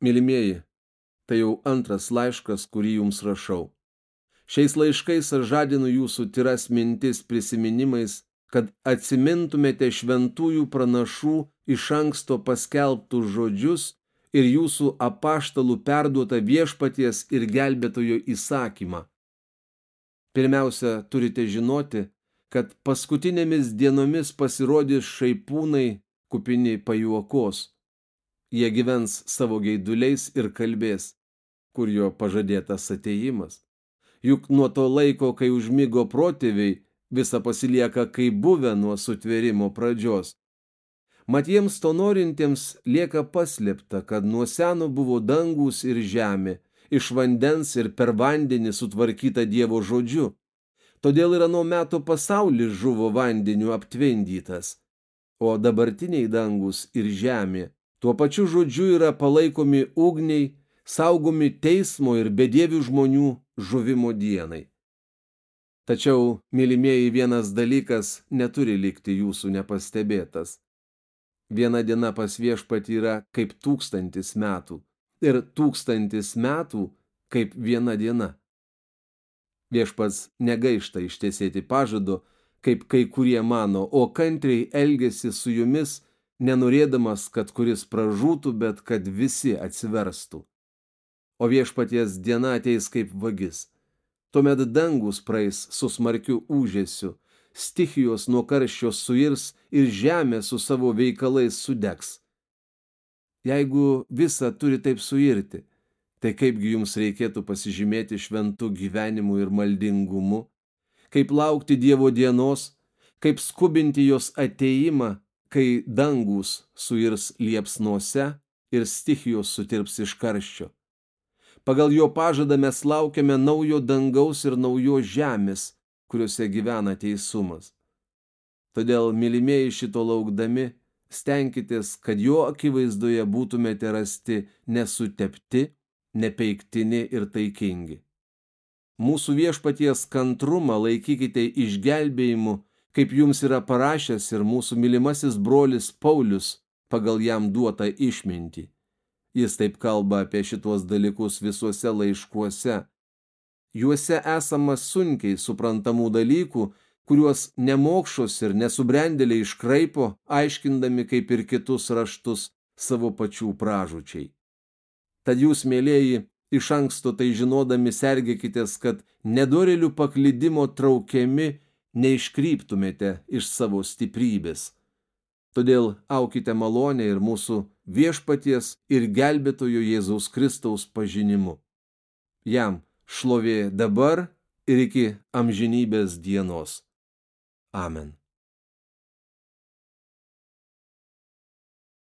Mylimieji, tai jau antras laiškas, kurį jums rašau. Šiais laiškais aš žadinu jūsų tyras mintis prisiminimais, kad atsimintumėte šventųjų pranašų iš anksto paskelbtų žodžius ir jūsų apaštalų perduotą viešpaties ir gelbėtojo įsakymą. Pirmiausia, turite žinoti, kad paskutinėmis dienomis pasirodys šaipūnai kupini pajuokos. Jie gyvens savo geiduliais ir kalbės, kur jo pažadėtas ateimas. Juk nuo to laiko, kai užmygo protėviai, visa pasilieka kaip buvę nuo sutvėrimo pradžios. Mat jiems to norintiems lieka paslėpta, kad nuo seno buvo dangus ir žemė, iš vandens ir per vandenį sutvarkyta Dievo žodžiu. Todėl ir nuo metų pasaulis žuvo vandeniu aptvendytas o dabartiniai dangus ir žemė tuo pačiu žodžiu yra palaikomi ugniai, saugomi teismo ir bedievių žmonių žuvimo dienai. Tačiau, mylimieji, vienas dalykas neturi likti jūsų nepastebėtas. Viena diena pas viešpatį yra kaip tūkstantis metų ir tūkstantis metų kaip viena diena. Viešpats negaišta ištiesėti pažado, kaip kai kurie mano, o kantriai elgesi su jumis, nenorėdamas, kad kuris pražūtų, bet kad visi atsiverstų. O viešpaties diena ateis kaip vagis. Tuomet dangus praeis su smarkiu užėsiu, stichijos nuo karščio suirs ir žemė su savo veikalais sudegs. Jeigu visa turi taip suirti, tai kaipgi jums reikėtų pasižymėti šventų gyvenimu ir maldingumu, kaip laukti Dievo dienos, kaip skubinti jos ateimą, kai dangus suirs liepsnuose ir stichijos sutirps iš karščio. Pagal jo pažadą mes laukiame naujo dangaus ir naujos žemės, kuriuose gyvena teisumas. Todėl, mylimieji šito laukdami, stenkitės, kad jo akivaizdoje būtumėte rasti nesutepti, nepeiktini ir taikingi. Mūsų viešpaties kantrumą laikykite išgelbėjimu, kaip jums yra parašęs ir mūsų mylimasis brolis Paulius pagal jam duotą išmintį. Jis taip kalba apie šituos dalykus visuose laiškuose. Juose esama sunkiai suprantamų dalykų, kuriuos nemokšos ir nesubrendėliai iškraipo, aiškindami kaip ir kitus raštus savo pačių pražučiai. Tad jūs, mėlėjai, iš anksto tai žinodami sergėkitės, kad nedorelių paklydimo traukiami neiškryptumėte iš savo stiprybės. Todėl aukite malonę ir mūsų viešpaties ir gelbėtojo Jėzaus Kristaus pažinimu. Jam šlovė dabar ir iki amžinybės dienos. Amen.